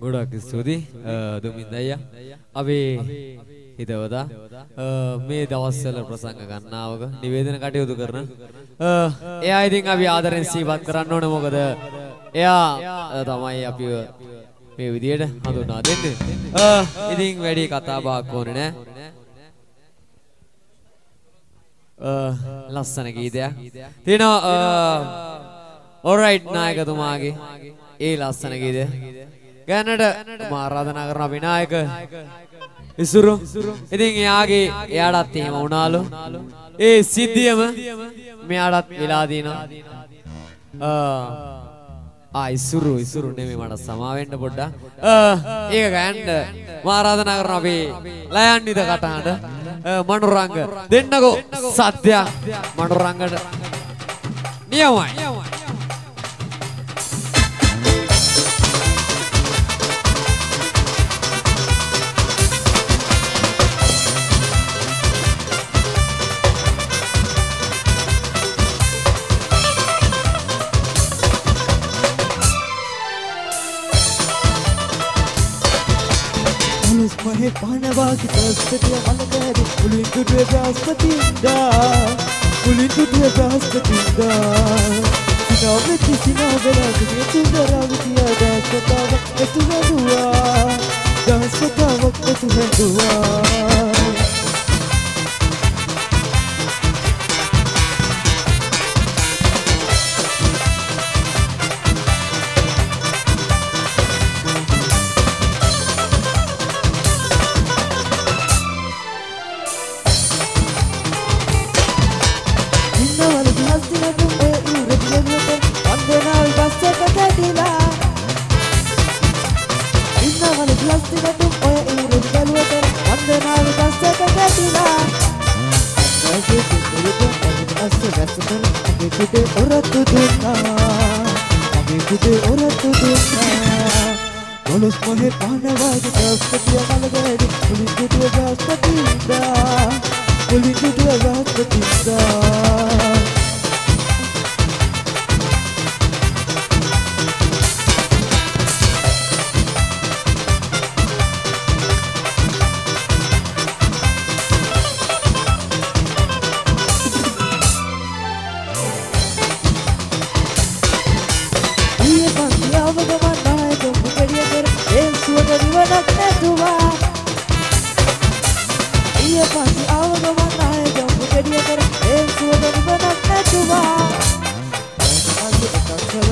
ගොඩක් ස්තුතියි දුමින්ද අයියා. අපි හිතවතා මේ දවස්වල ප්‍රසංග ගන්නාවක නිවේදන කටයුතු කරන එයා ඉතින් අපි ආදරෙන් සීපත් කරන්න ඕනේ මොකද එයා තමයි අපි මේ විදියට හඳුන්වා දෙන්නේ. ඉතින් වැඩි කතා බහක් ඕනේ නෑ. ලස්සන ගීතයක්. තියෙනවා ඔරයිට් නායකතුමාගේ ඒ ලස්සන ගීතය. ගන්නට මා ආරාධනා කරන විනායක ඉසුරු. ඉතින් එයාගේ එයාටත් එහෙම වුණාලු. ඒ සිද්ධියම මෙයාටත් වෙලා දිනවා. ආ ඉසුරු ඉසුරු නෙමෙයි මට සමා වෙන්න පොඩ්ඩක්. ඒක ගයන්න මා ආරාධනා කරන අපේ ලයන්නිද කටහඬ මනුරංග දෙන්නකෝ සත්‍යයක් මනුරංගට නියමයි. Alus mahe paanavaagi ප්‍රස්පතිය මලකෑරි මුලින් දුටුවේ බ්‍රහස්පතින්දා. මුලින් දුටුවේ බ්‍රහස්පතින්දා. සිනාවෙති සිනාවෙලා දුනිය තුන්දරාවිතිය දහස්වතාවක් එතු හැදුවා. දහස්වතාවක් එතු හැදුවා. Nasıl nasıl Tabi gidi orası dünya Tabi gidi orası dünya Polis mohe pahne vadi Gaz kapıya kalgaydı Polis gidiyor gaz kapıyla बनत ने दुआ ये पासी आवगो बना है जो बुकड़िया कर ए सुवन बनत ने दुआ आगे अकाशल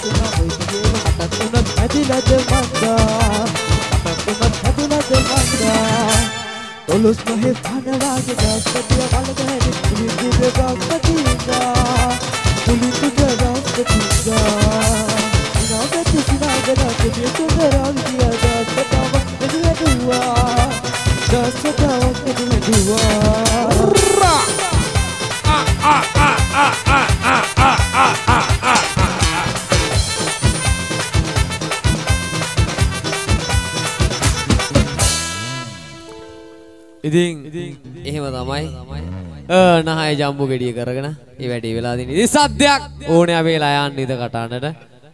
सुना होई जे हटत उनत हदिला जे मंदा हटत उनत हदिला जे मंदा तोलुस नहे धनवाग दासपतिया बालगहरी तुली गुबे बासपतिया එදුවැදුවා දස්පතාවක් එදුවැදුවා ඉතින් එහෙම තමයි. නහය ජම්බු ගෙඩිය කරගෙන ඒ වැඩේ වෙලා දින ඉතින් සද්දයක් ඕනේ අපේ ලයන් ඉද කටහඬට